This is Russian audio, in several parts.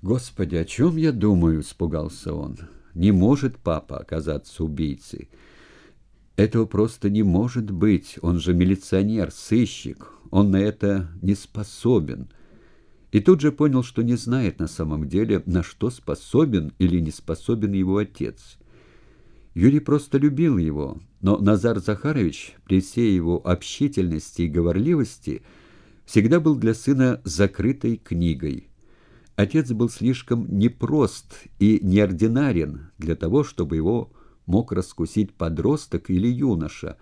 «Господи, о чем я думаю?» — испугался он. «Не может папа оказаться убийцей. Этого просто не может быть. Он же милиционер, сыщик. Он на это не способен». И тут же понял, что не знает на самом деле, на что способен или не способен его отец. Юрий просто любил его, но Назар Захарович, при всей его общительности и говорливости, всегда был для сына закрытой книгой. Отец был слишком непрост и неординарен для того, чтобы его мог раскусить подросток или юноша,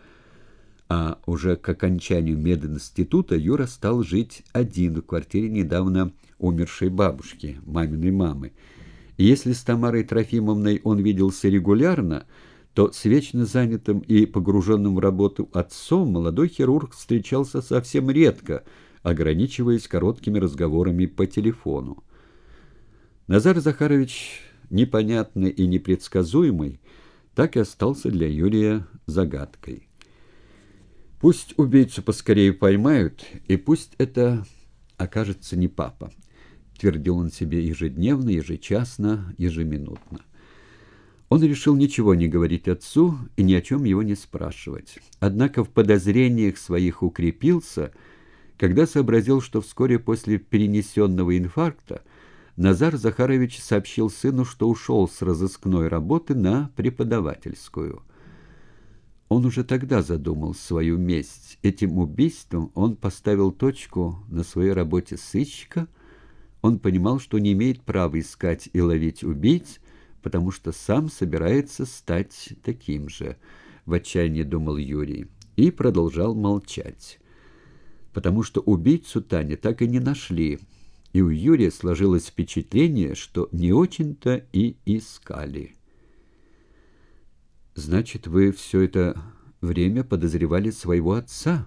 а уже к окончанию мединститута Юра стал жить один в квартире недавно умершей бабушки, маминой мамы. И если с Тамарой Трофимовной он виделся регулярно, то с вечно занятым и погруженным в работу отцом молодой хирург встречался совсем редко, ограничиваясь короткими разговорами по телефону. Назар Захарович, непонятный и непредсказуемый, так и остался для Юрия загадкой. Пусть убийцу поскорее поймают, и пусть это окажется не папа, твердил он себе ежедневно, ежечасно, ежеминутно. Он решил ничего не говорить отцу и ни о чем его не спрашивать. Однако в подозрениях своих укрепился, когда сообразил, что вскоре после перенесенного инфаркта Назар Захарович сообщил сыну, что ушел с разыскной работы на преподавательскую. Он уже тогда задумал свою месть. Этим убийством он поставил точку на своей работе сыщика. Он понимал, что не имеет права искать и ловить убийц, потому что сам собирается стать таким же, в отчаянии думал Юрий, и продолжал молчать. Потому что убийцу Тани так и не нашли, и у Юрия сложилось впечатление, что не очень-то и искали. «Значит, вы все это время подозревали своего отца?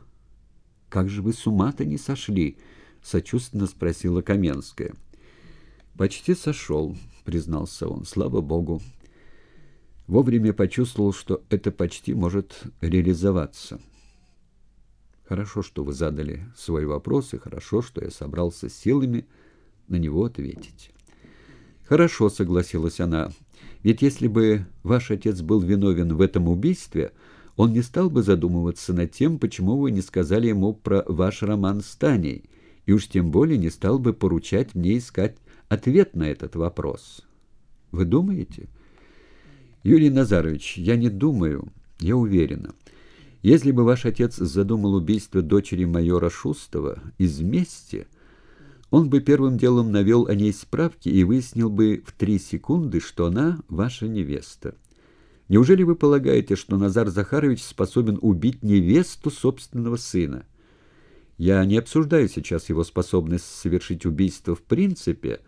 Как же вы с ума-то не сошли?» — сочувственно спросила Каменская. «Почти сошел», — признался он, — «слава богу». Вовремя почувствовал, что это почти может реализоваться. Хорошо, что вы задали свой вопрос, и хорошо, что я собрался силами на него ответить. Хорошо, согласилась она. Ведь если бы ваш отец был виновен в этом убийстве, он не стал бы задумываться над тем, почему вы не сказали ему про ваш роман с Таней, и уж тем более не стал бы поручать мне искать ответ на этот вопрос. Вы думаете? Юрий Назарович, я не думаю, я уверена. Если бы ваш отец задумал убийство дочери майора Шустова из мести, он бы первым делом навел о ней справки и выяснил бы в три секунды, что она ваша невеста. Неужели вы полагаете, что Назар Захарович способен убить невесту собственного сына? Я не обсуждаю сейчас его способность совершить убийство в принципе,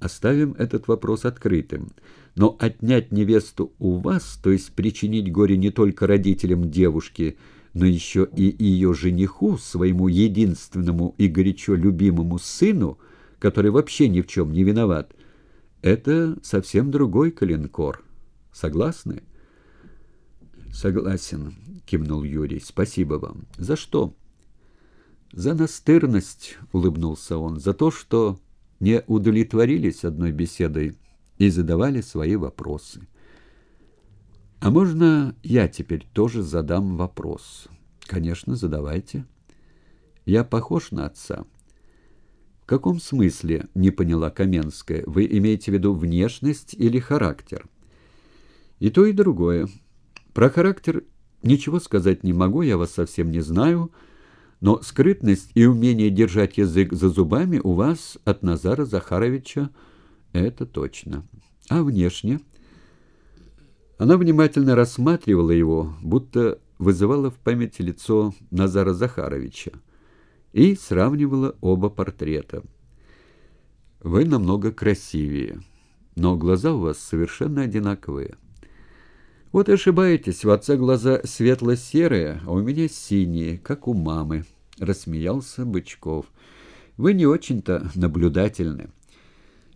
Оставим этот вопрос открытым. Но отнять невесту у вас, то есть причинить горе не только родителям девушки, но еще и ее жениху, своему единственному и горячо любимому сыну, который вообще ни в чем не виноват, это совсем другой калинкор. Согласны? Согласен, кивнул Юрий. Спасибо вам. За что? За настырность, улыбнулся он, за то, что не удовлетворились одной беседой и задавали свои вопросы. А можно я теперь тоже задам вопрос? Конечно, задавайте. Я похож на отца? В каком смысле, не поняла Каменская, вы имеете в виду внешность или характер? И то, и другое. Про характер ничего сказать не могу, я вас совсем не знаю, — но скрытность и умение держать язык за зубами у вас от Назара Захаровича это точно. А внешне? Она внимательно рассматривала его, будто вызывала в памяти лицо Назара Захаровича и сравнивала оба портрета. Вы намного красивее, но глаза у вас совершенно одинаковые. Вот и ошибаетесь, у отца глаза светло-серые, а у меня синие, как у мамы. — рассмеялся Бычков. «Вы не очень-то наблюдательны.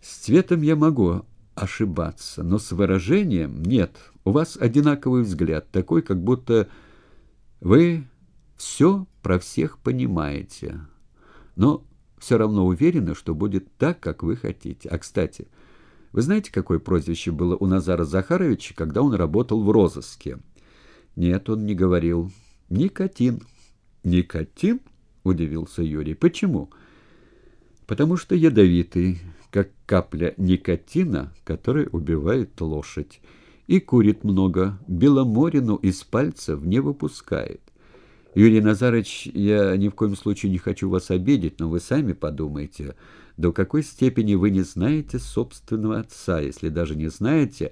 С цветом я могу ошибаться, но с выражением нет. У вас одинаковый взгляд, такой, как будто вы все про всех понимаете. Но все равно уверена, что будет так, как вы хотите. А, кстати, вы знаете, какое прозвище было у Назара Захаровича, когда он работал в розыске? Нет, он не говорил. Никотин. Никотин? Удивился Юрий. Почему? Потому что ядовитый, как капля никотина, которая убивает лошадь. И курит много, беломорину из пальцев не выпускает. Юрий Назарович, я ни в коем случае не хочу вас обидеть, но вы сами подумайте, до какой степени вы не знаете собственного отца, если даже не знаете,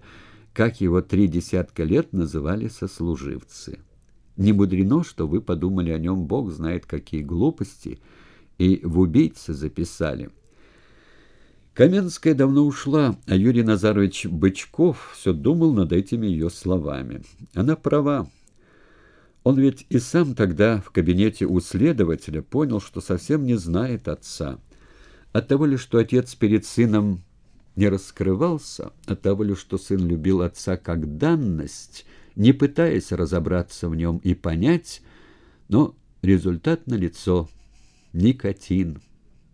как его три десятка лет называли сослуживцы. Не мудрено, что вы подумали о нем, Бог знает какие глупости, и в убийце записали. Каменская давно ушла, а Юрий Назарович Бычков все думал над этими ее словами. Она права. Он ведь и сам тогда в кабинете у следователя понял, что совсем не знает отца. От того ли, что отец перед сыном не раскрывался, от того ли, что сын любил отца как данность, не пытаясь разобраться в нем и понять, но результат налицо — никотин.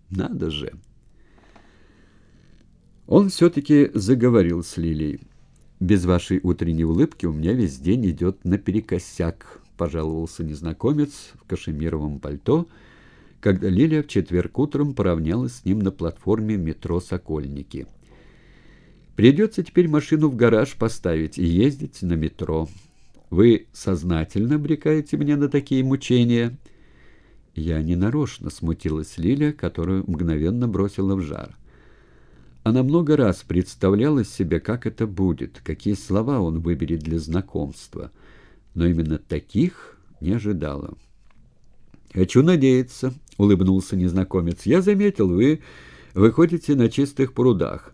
Надо же! Он все-таки заговорил с Лилией. «Без вашей утренней улыбки у меня весь день идет наперекосяк», — пожаловался незнакомец в кашемировом пальто, когда Лилия в четверг утром поравнялась с ним на платформе метро «Сокольники». «Придется теперь машину в гараж поставить и ездить на метро. Вы сознательно обрекаете меня на такие мучения?» Я ненарочно смутилась Лилия, которую мгновенно бросила в жар. Она много раз представляла себе, как это будет, какие слова он выберет для знакомства — но именно таких не ожидала. «Хочу надеяться», — улыбнулся незнакомец. «Я заметил, вы выходите на чистых прудах.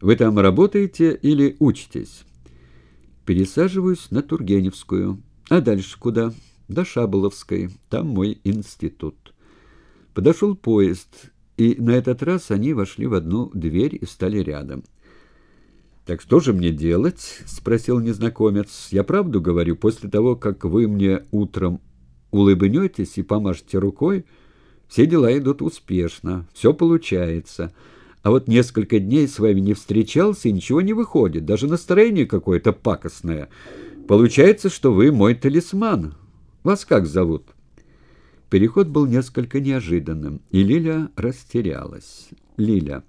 Вы там работаете или учитесь?» «Пересаживаюсь на Тургеневскую. А дальше куда?» «До Шаболовской. Там мой институт». Подошел поезд, и на этот раз они вошли в одну дверь и стали рядом. «Так что же мне делать?» — спросил незнакомец. «Я правду говорю, после того, как вы мне утром улыбнетесь и помашете рукой, все дела идут успешно, все получается. А вот несколько дней с вами не встречался, и ничего не выходит, даже настроение какое-то пакостное. Получается, что вы мой талисман. Вас как зовут?» Переход был несколько неожиданным, и Лиля растерялась. «Лиля».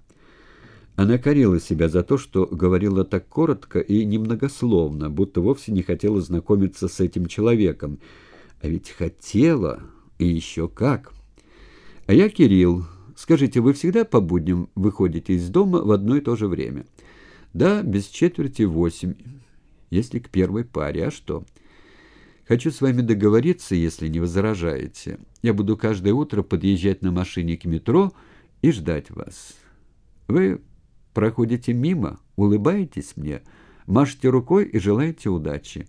Она корила себя за то, что говорила так коротко и немногословно, будто вовсе не хотела знакомиться с этим человеком. А ведь хотела, и еще как. А я Кирилл. Скажите, вы всегда по будням выходите из дома в одно и то же время? Да, без четверти восемь, если к первой паре. А что? Хочу с вами договориться, если не возражаете. Я буду каждое утро подъезжать на машине к метро и ждать вас. Вы проходите мимо, улыбаетесь мне, машете рукой и желаете удачи.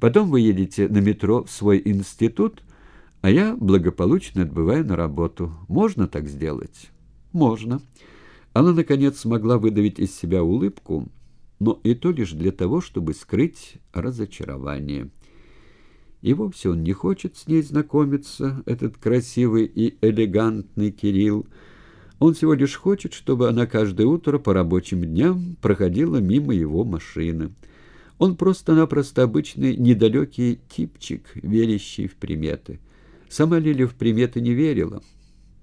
Потом вы едете на метро в свой институт, а я благополучно отбываю на работу. Можно так сделать? Можно. Она, наконец, смогла выдавить из себя улыбку, но и то лишь для того, чтобы скрыть разочарование. И вовсе он не хочет с ней знакомиться, этот красивый и элегантный Кирилл, он всего лишь хочет, чтобы она каждое утро по рабочим дням проходила мимо его машины. Он просто-напросто обычный недалекий типчик, верящий в приметы. Сама Лиля в приметы не верила.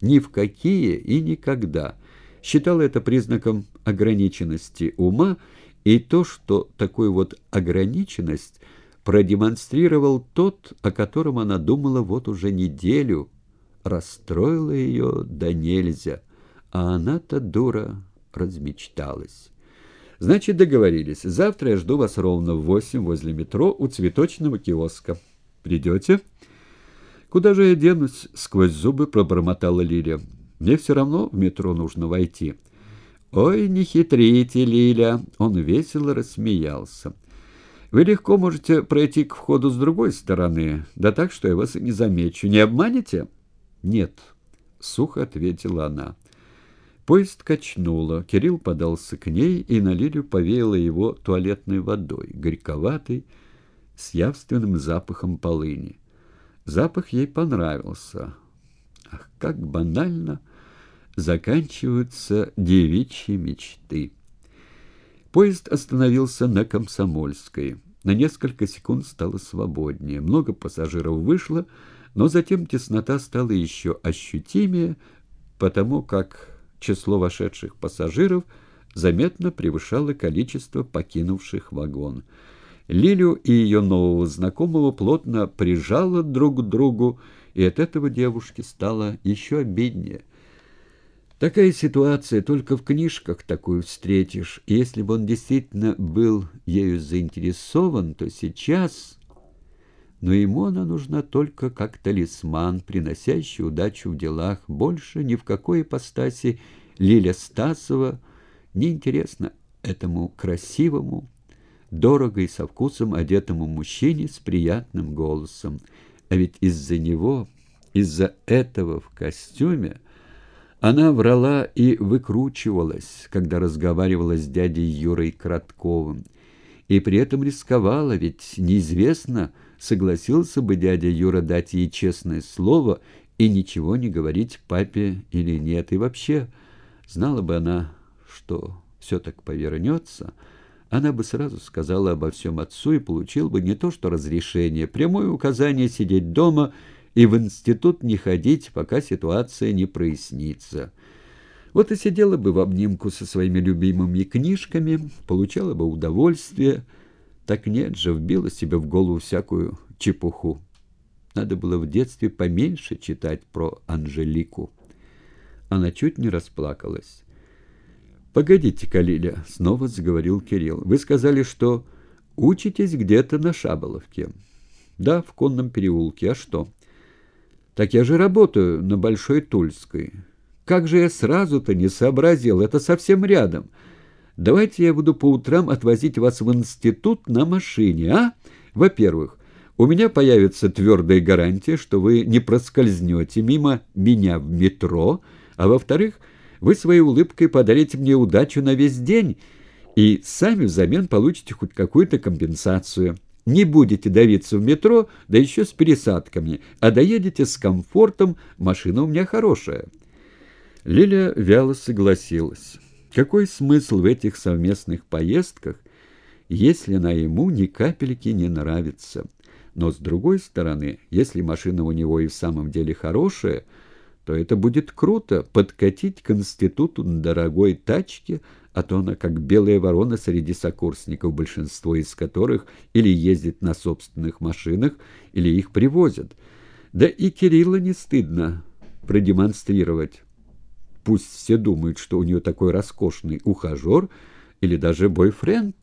Ни в какие и никогда. Считала это признаком ограниченности ума, и то, что такую вот ограниченность продемонстрировал тот, о котором она думала вот уже неделю, расстроила ее до нельзя. А она-то, дура, размечталась. Значит, договорились. Завтра я жду вас ровно в восемь возле метро у цветочного киоска. Придете? Куда же я денусь? Сквозь зубы пробормотала Лиля. Мне все равно в метро нужно войти. Ой, не хитрите, Лиля. Он весело рассмеялся. Вы легко можете пройти к входу с другой стороны, да так, что я вас и не замечу. Не обманете? Нет, сухо ответила она. Поезд качнуло. Кирилл подался к ней, и на Лилю повеяло его туалетной водой, горьковатой, с явственным запахом полыни. Запах ей понравился. Ах, как банально! заканчиваются девичьи мечты. Поезд остановился на Комсомольской. На несколько секунд стало свободнее. Много пассажиров вышло, но затем теснота стала еще ощутимее, потому как число вошедших пассажиров заметно превышало количество покинувших вагон. Лилю и ее нового знакомого плотно прижало друг к другу, и от этого девушке стало еще обиднее. Такая ситуация только в книжках такую встретишь. И если бы он действительно был ею заинтересован, то сейчас... Но ему она нужна только как талисман, приносящий удачу в делах. Больше ни в какой ипостаси Лиля Стасова не интересна этому красивому, дорого и со вкусом одетому мужчине с приятным голосом. А ведь из-за него, из-за этого в костюме она врала и выкручивалась, когда разговаривала с дядей Юрой Кратковым. И при этом рисковала, ведь неизвестно, согласился бы дядя Юра дать ей честное слово и ничего не говорить папе или нет. И вообще, знала бы она, что все так повернется, она бы сразу сказала обо всем отцу и получил бы не то что разрешение, прямое указание сидеть дома – и в институт не ходить, пока ситуация не прояснится. Вот и сидела бы в обнимку со своими любимыми книжками, получала бы удовольствие. Так нет же, вбила себе в голову всякую чепуху. Надо было в детстве поменьше читать про Анжелику. Она чуть не расплакалась. «Погодите, Калиля», — снова заговорил Кирилл. «Вы сказали, что учитесь где-то на Шаболовке». «Да, в конном переулке. А что?» Так я же работаю на Большой Тульской. Как же я сразу-то не сообразил, это совсем рядом. Давайте я буду по утрам отвозить вас в институт на машине, а? Во-первых, у меня появится твердая гарантия, что вы не проскользнете мимо меня в метро, а во-вторых, вы своей улыбкой подарите мне удачу на весь день и сами взамен получите хоть какую-то компенсацию». Не будете давиться в метро, да еще с пересадками, а доедете с комфортом, машина у меня хорошая». Лиля вяло согласилась. Какой смысл в этих совместных поездках, если она ему ни капельки не нравится? Но, с другой стороны, если машина у него и в самом деле хорошая, то это будет круто — подкатить к институту на дорогой тачке, а то она как белая ворона среди сокурсников, большинство из которых или ездит на собственных машинах, или их привозят. Да и Кирилла не стыдно продемонстрировать. Пусть все думают, что у нее такой роскошный ухажер или даже бойфренд.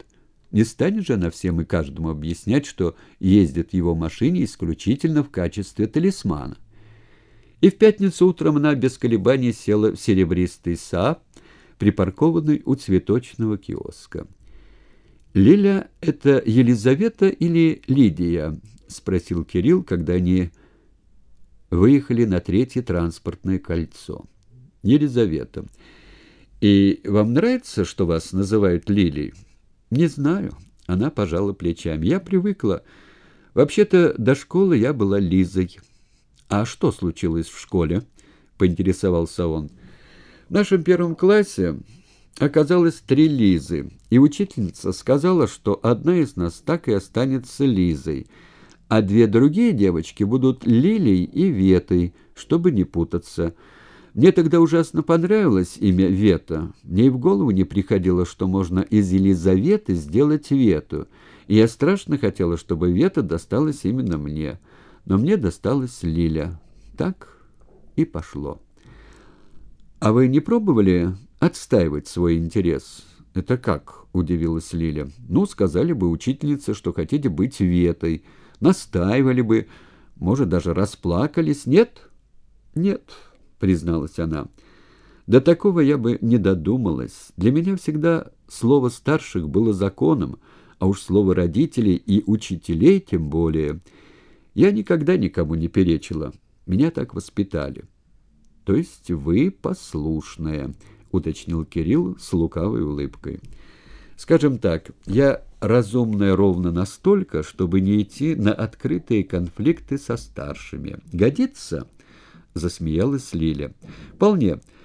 Не станет же она всем и каждому объяснять, что ездит в его машине исключительно в качестве талисмана. И в пятницу утром она без колебаний села в серебристый Saab, припаркованный у цветочного киоска. «Лиля — это Елизавета или Лидия?» — спросил Кирилл, когда они выехали на третье транспортное кольцо. «Елизавета. И вам нравится, что вас называют Лилией?» «Не знаю». Она пожала плечами. «Я привыкла. Вообще-то до школы я была Лизой». «А что случилось в школе?» — поинтересовался он. В нашем первом классе оказалось три Лизы, и учительница сказала, что одна из нас так и останется Лизой, а две другие девочки будут Лилей и Ветой, чтобы не путаться. Мне тогда ужасно понравилось имя Вета. Мне и в голову не приходило, что можно из Елизаветы сделать Вету, и я страшно хотела, чтобы Вета досталась именно мне. Но мне досталась Лиля. Так и пошло. «А вы не пробовали отстаивать свой интерес?» «Это как?» — удивилась Лиля. «Ну, сказали бы учительнице, что хотите быть ветой. Настаивали бы, может, даже расплакались. Нет?» «Нет», — призналась она. «До такого я бы не додумалась. Для меня всегда слово старших было законом, а уж слово родителей и учителей тем более. Я никогда никому не перечила. Меня так воспитали». «То есть вы послушная», — уточнил Кирилл с лукавой улыбкой. «Скажем так, я разумная ровно настолько, чтобы не идти на открытые конфликты со старшими. Годится?» — засмеялась Лиля. «Вполне.